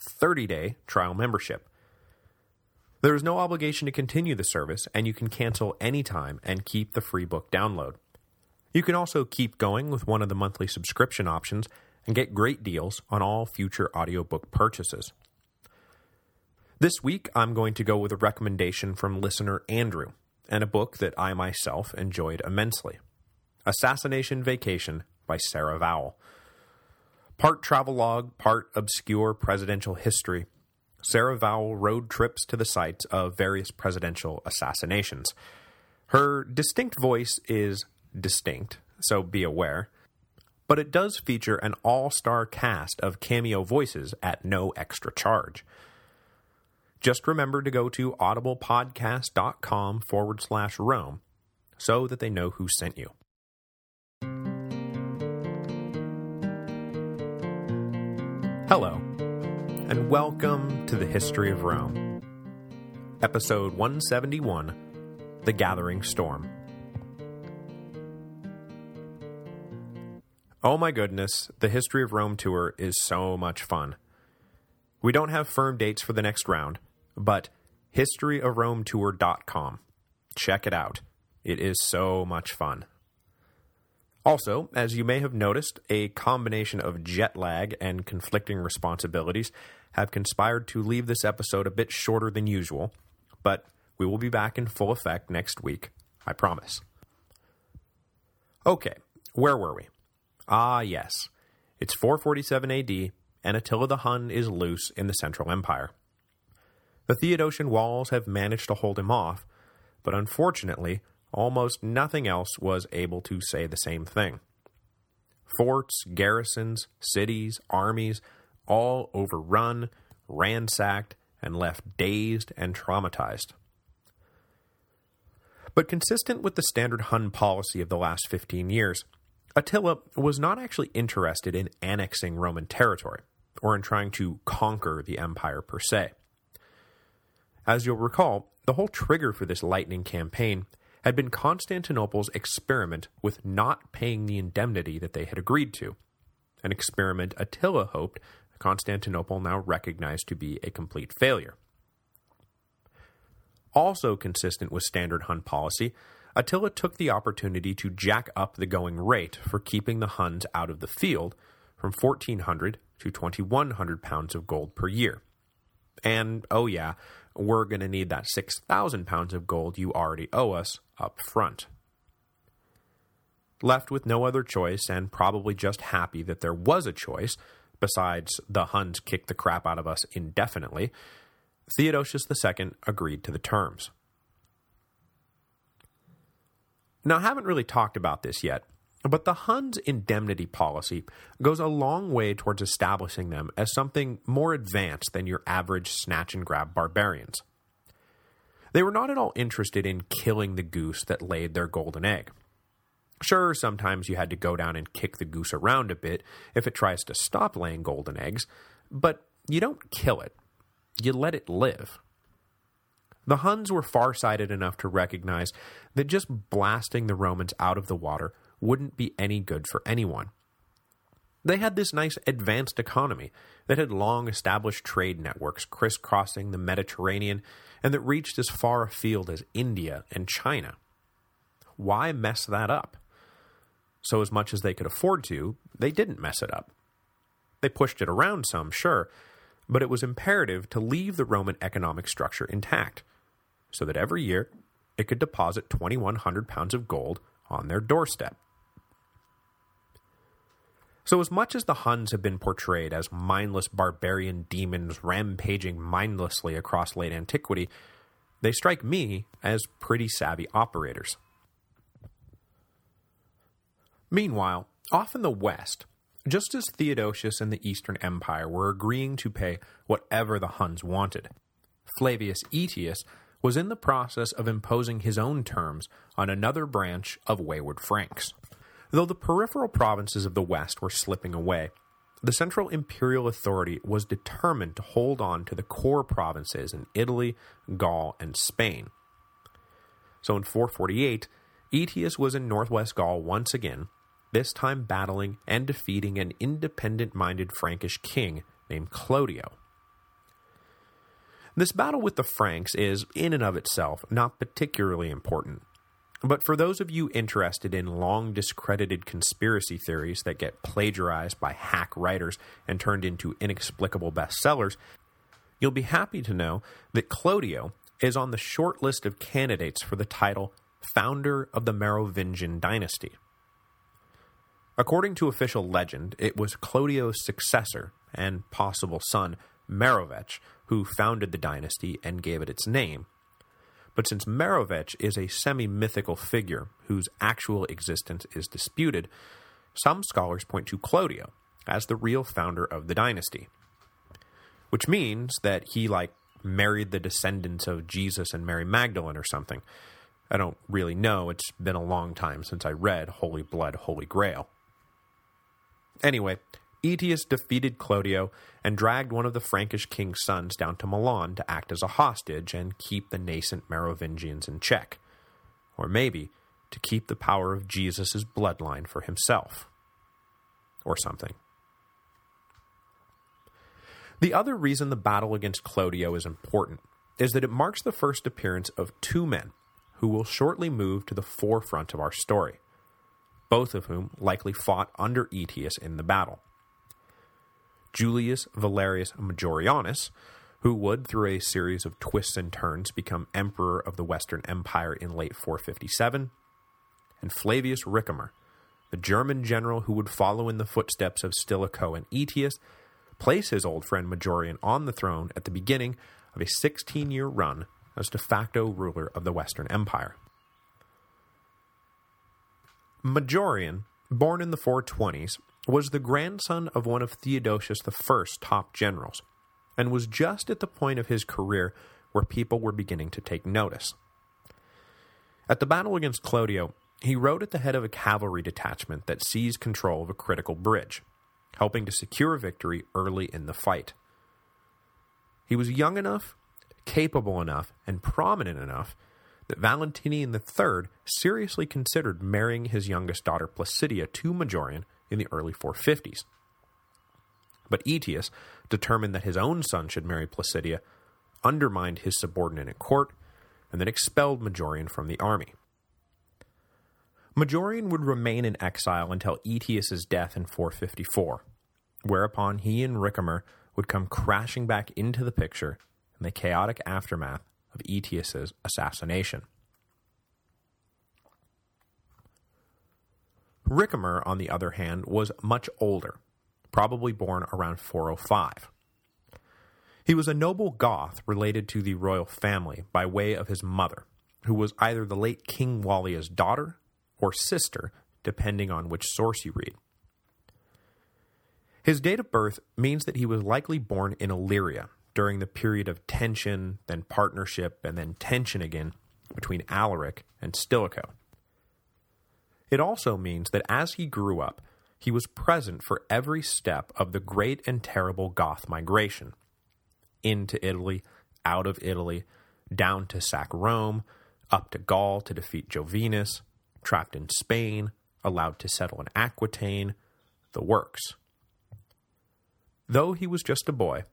30-day trial membership. There is no obligation to continue the service, and you can cancel anytime and keep the free book download. You can also keep going with one of the monthly subscription options and get great deals on all future audiobook purchases. This week, I'm going to go with a recommendation from listener Andrew, and a book that I myself enjoyed immensely. Assassination Vacation by Sarah Vowell. Part travelogue, part obscure presidential history, Sarah Vowell road trips to the sites of various presidential assassinations. Her distinct voice is distinct, so be aware, but it does feature an all-star cast of cameo voices at no extra charge. Just remember to go to audiblepodcast.com forward slash Rome so that they know who sent you. Hello, and welcome to the History of Rome. Episode 171, The Gathering Storm. Oh my goodness, the History of Rome tour is so much fun. We don't have firm dates for the next round, but historyofrometour.com. Check it out. It is so much fun. Also, as you may have noticed, a combination of jet lag and conflicting responsibilities have conspired to leave this episode a bit shorter than usual, but we will be back in full effect next week, I promise. Okay, where were we? Ah, yes. It's 447 AD, and Attila the Hun is loose in the Central Empire. The Theodosian walls have managed to hold him off, but unfortunately, almost nothing else was able to say the same thing. Forts, garrisons, cities, armies, all overrun, ransacked, and left dazed and traumatized. But consistent with the standard Hun policy of the last 15 years, Attila was not actually interested in annexing Roman territory, or in trying to conquer the empire per se. As you'll recall, the whole trigger for this lightning campaign had been Constantinople's experiment with not paying the indemnity that they had agreed to, an experiment Attila hoped Constantinople now recognized to be a complete failure. Also consistent with standard Hun policy, Attila took the opportunity to jack up the going rate for keeping the Huns out of the field from 1,400 to 2,100 pounds of gold per year. And, oh yeah, we're going to need that 6,000 pounds of gold you already owe us up front. Left with no other choice, and probably just happy that there was a choice, besides the Huns kicked the crap out of us indefinitely, Theodosius II agreed to the terms. Now, I haven't really talked about this yet, but the Huns' indemnity policy goes a long way towards establishing them as something more advanced than your average snatch-and-grab barbarians. They were not at all interested in killing the goose that laid their golden egg. Sure, sometimes you had to go down and kick the goose around a bit if it tries to stop laying golden eggs, but you don't kill it. You let it live. The Huns were far-sighted enough to recognize that just blasting the Romans out of the water wouldn't be any good for anyone. They had this nice advanced economy that had long established trade networks crisscrossing the Mediterranean and that reached as far afield as India and China. Why mess that up? So as much as they could afford to, they didn't mess it up. They pushed it around some, sure, but it was imperative to leave the Roman economic structure intact, so that every year it could deposit 2,100 pounds of gold on their doorstep. So as much as the Huns have been portrayed as mindless barbarian demons rampaging mindlessly across late antiquity, they strike me as pretty savvy operators. Meanwhile, off in the west, just as Theodosius and the Eastern Empire were agreeing to pay whatever the Huns wanted. Flavius Aetius was in the process of imposing his own terms on another branch of wayward Franks. Though the peripheral provinces of the west were slipping away, the central imperial authority was determined to hold on to the core provinces in Italy, Gaul, and Spain. So in 448, Aetius was in northwest Gaul once again, this time battling and defeating an independent-minded Frankish king named Clodio. This battle with the Franks is, in and of itself, not particularly important. But for those of you interested in long discredited conspiracy theories that get plagiarized by hack writers and turned into inexplicable bestsellers, you'll be happy to know that Clodio is on the short list of candidates for the title Founder of the Merovingian Dynasty. According to official legend, it was Clodio's successor and possible son, Merovech, who founded the dynasty and gave it its name. But since Merovech is a semi-mythical figure whose actual existence is disputed, some scholars point to Clodio as the real founder of the dynasty. Which means that he, like, married the descendants of Jesus and Mary Magdalene or something. I don't really know, it's been a long time since I read Holy Blood, Holy Grail. Anyway, Aetius defeated Clodio and dragged one of the Frankish king's sons down to Milan to act as a hostage and keep the nascent Merovingians in check. Or maybe to keep the power of Jesus' bloodline for himself. Or something. The other reason the battle against Clodio is important is that it marks the first appearance of two men who will shortly move to the forefront of our story, both of whom likely fought under Aetius in the battle. Julius Valerius Majorianus, who would, through a series of twists and turns, become emperor of the Western Empire in late 457, and Flavius Ricimer, the German general who would follow in the footsteps of Stilicho and Aetius, place his old friend Majorian on the throne at the beginning of a 16-year run as de facto ruler of the Western Empire. Majorian, born in the 420s, was the grandson of one of Theodosius I's top generals, and was just at the point of his career where people were beginning to take notice. At the battle against Clodio, he rode at the head of a cavalry detachment that seized control of a critical bridge, helping to secure victory early in the fight. He was young enough, capable enough, and prominent enough that Valentinian III seriously considered marrying his youngest daughter Placidia to Majorian in the early 450s. But Aetius, determined that his own son should marry Placidia, undermined his subordinate at court, and then expelled Majorian from the army. Majorian would remain in exile until Aetius's death in 454, whereupon he and Ricimer would come crashing back into the picture in the chaotic aftermath of Aetius's assassination. Ricimer, on the other hand, was much older, probably born around 405. He was a noble Goth related to the royal family by way of his mother, who was either the late King Wallia's daughter or sister, depending on which source you read. His date of birth means that he was likely born in Illyria during the period of tension, then partnership, and then tension again between Alaric and Stilicho. It also means that as he grew up, he was present for every step of the great and terrible Goth migration. Into Italy, out of Italy, down to sack Rome, up to Gaul to defeat Jovinus, trapped in Spain, allowed to settle in Aquitaine, the works. Though he was just a boy,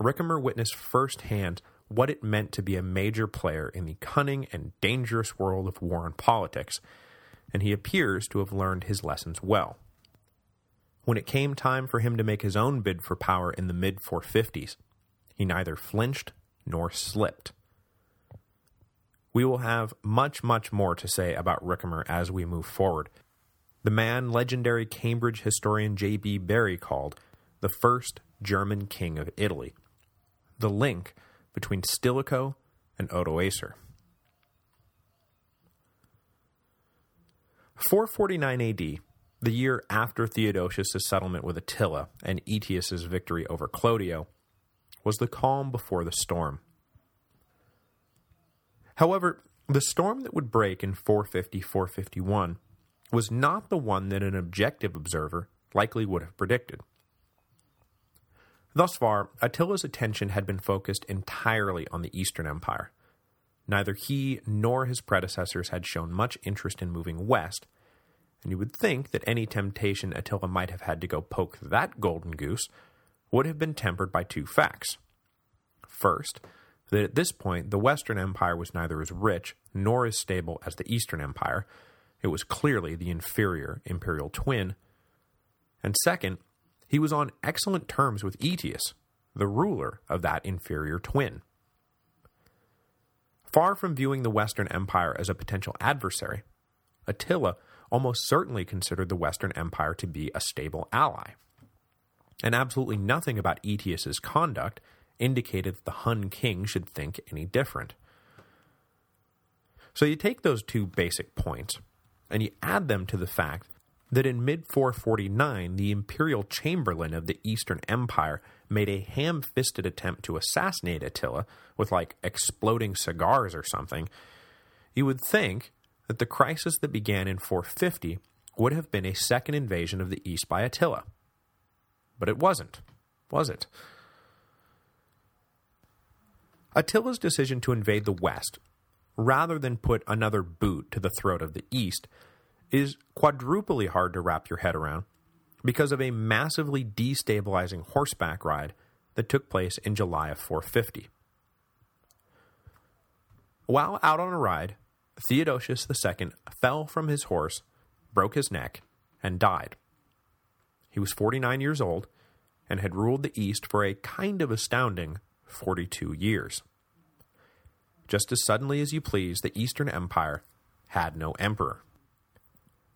Ricimer witnessed firsthand what it meant to be a major player in the cunning and dangerous world of war and politics, and he appears to have learned his lessons well. When it came time for him to make his own bid for power in the mid-450s, he neither flinched nor slipped. We will have much, much more to say about Ricimer as we move forward. The man legendary Cambridge historian J.B. Bury called the first German king of Italy, the link between Stilicho and Odoacer. 449 AD, the year after Theodosius' settlement with Attila and Aetius' victory over Clodio, was the calm before the storm. However, the storm that would break in 450-451 was not the one that an objective observer likely would have predicted. Thus far, Attila's attention had been focused entirely on the Eastern Empire. Neither he nor his predecessors had shown much interest in moving west, and you would think that any temptation Attila might have had to go poke that golden goose would have been tempered by two facts. First, that at this point the Western Empire was neither as rich nor as stable as the Eastern Empire, it was clearly the inferior imperial twin, and second, he was on excellent terms with Aetius, the ruler of that inferior twin. Far from viewing the Western Empire as a potential adversary, Attila almost certainly considered the Western Empire to be a stable ally. And absolutely nothing about Aetius's conduct indicated that the Hun king should think any different. So you take those two basic points, and you add them to the fact that in mid-449 the imperial chamberlain of the Eastern Empire made a ham-fisted attempt to assassinate Attila with, like, exploding cigars or something, you would think that the crisis that began in 450 would have been a second invasion of the East by Attila. But it wasn't, was it? Attila's decision to invade the West, rather than put another boot to the throat of the East, is quadruply hard to wrap your head around because of a massively destabilizing horseback ride that took place in July of 450. While out on a ride, Theodosius II fell from his horse, broke his neck, and died. He was 49 years old and had ruled the East for a kind of astounding 42 years. Just as suddenly as you please, the Eastern Empire had no emperor.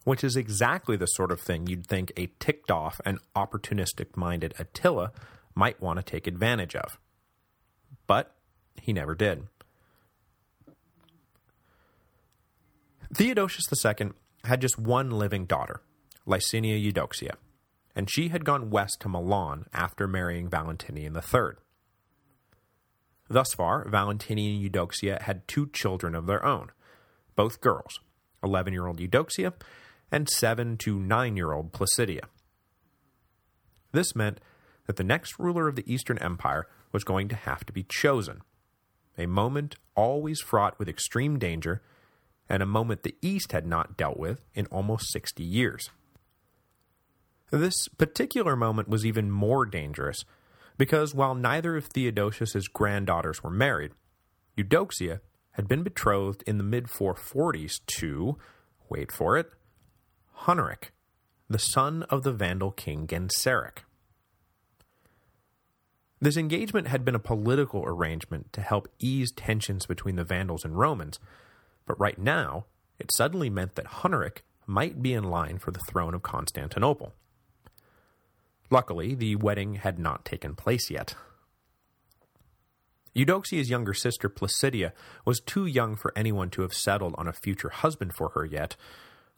Which is exactly the sort of thing you'd think a ticked-off and opportunistic-minded Attila might want to take advantage of. But he never did. Theodosius II had just one living daughter, Licinia Eudoxia, and she had gone west to Milan after marrying Valentinian III. Thus far, Valentinian and Eudoxia had two children of their own, both girls, 11-year-old Eudoxia and 7 to 9-year-old Placidia. This meant that the next ruler of the Eastern Empire was going to have to be chosen, a moment always fraught with extreme danger and a moment the East had not dealt with in almost 60 years. This particular moment was even more dangerous because while neither of Theodosius's granddaughters were married, Eudoxia had been betrothed in the mid-440s to, wait for it, Huneric, the son of the Vandal king Genseric. This engagement had been a political arrangement to help ease tensions between the Vandals and Romans, but right now, it suddenly meant that Huneric might be in line for the throne of Constantinople. Luckily, the wedding had not taken place yet. Eudoxia's younger sister Placidia was too young for anyone to have settled on a future husband for her yet,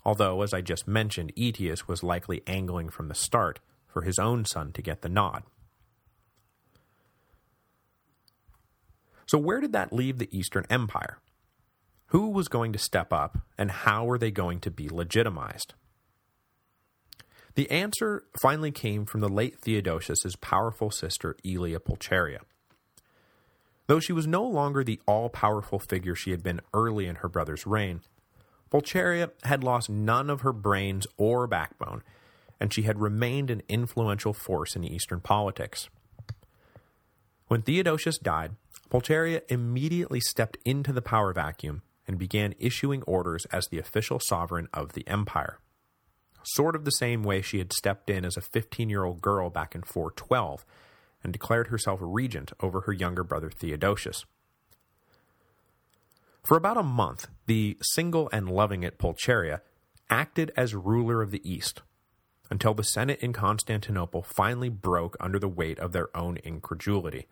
although, as I just mentioned, Aetius was likely angling from the start for his own son to get the nod. So where did that leave the Eastern Empire? Who was going to step up, and how were they going to be legitimized? The answer finally came from the late Theodosius's powerful sister Aelia Pulcheria. Though she was no longer the all-powerful figure she had been early in her brother's reign, Pulcheria had lost none of her brains or backbone, and she had remained an influential force in Eastern politics. When Theodosius died, Pulcheria immediately stepped into the power vacuum and began issuing orders as the official sovereign of the empire. Sort of the same way she had stepped in as a 15-year-old girl back in 412 and declared herself regent over her younger brother Theodosius. For about a month, the single and loving it Pulcheria acted as ruler of the East, until the Senate in Constantinople finally broke under the weight of their own incredulity.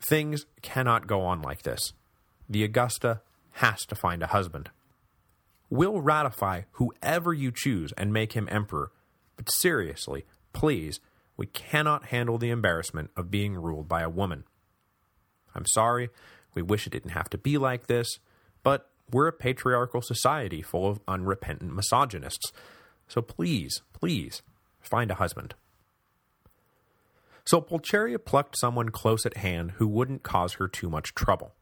Things cannot go on like this. The Augusta has to find a husband. We'll ratify whoever you choose and make him emperor, but seriously, please, we cannot handle the embarrassment of being ruled by a woman. I'm sorry, we wish it didn't have to be like this, but we're a patriarchal society full of unrepentant misogynists, so please, please, find a husband. So Pulcheria plucked someone close at hand who wouldn't cause her too much trouble.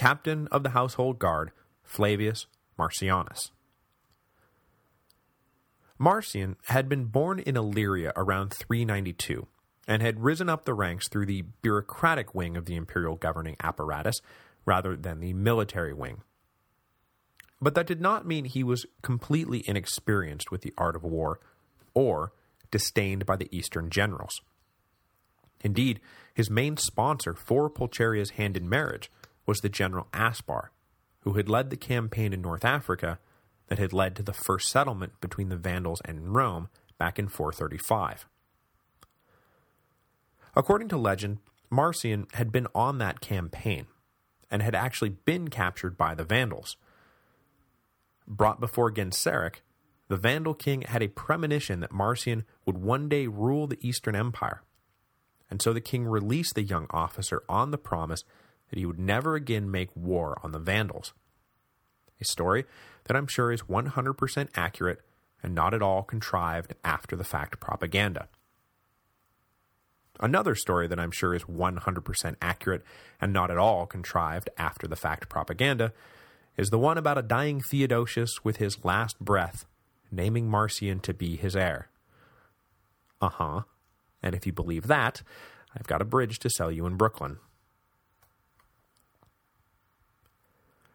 Captain of the household guard, Flavius Marcianus. Marcian had been born in Illyria around 392, and had risen up the ranks through the bureaucratic wing of the imperial governing apparatus rather than the military wing. But that did not mean he was completely inexperienced with the art of war, or disdained by the Eastern generals. Indeed, his main sponsor for Pulcheria's hand in marriage was the general Aspar, who had led the campaign in North Africa that had led to the first settlement between the Vandals and Rome back in 435. According to legend, Marcian had been on that campaign, and had actually been captured by the Vandals. Brought before Genseric, the Vandal king had a premonition that Marcian would one day rule the Eastern Empire, and so the king released the young officer on the promise that he would never again make war on the Vandals. A story that I'm sure is 100% accurate and not at all contrived after-the-fact propaganda. Another story that I'm sure is 100% accurate and not at all contrived after-the-fact propaganda is the one about a dying Theodosius with his last breath, naming Marcian to be his heir. Uh-huh. And if you believe that, I've got a bridge to sell you in Brooklyn.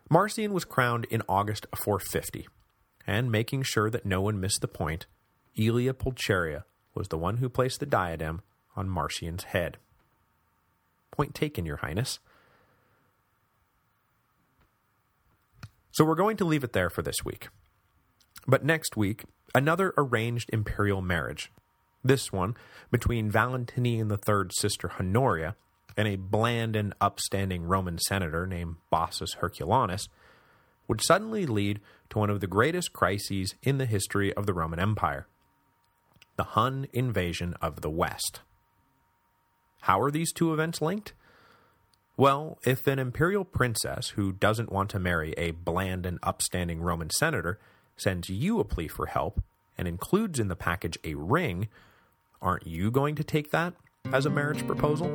Marcian was crowned in August 450, and making sure that no one missed the point, Aelia Pulcheria was the one who placed the diadem on Marcian's head. Point taken, your highness. So we're going to leave it there for this week. But next week, another arranged imperial marriage, this one between Valentinian III's sister Honoria and a bland and upstanding Roman senator named Bassus Herculanus, would suddenly lead to one of the greatest crises in the history of the Roman Empire, the Hun invasion of the West. How are these two events linked? Well, if an imperial princess who doesn't want to marry a bland and upstanding Roman senator sends you a plea for help and includes in the package a ring, aren't you going to take that as a marriage proposal?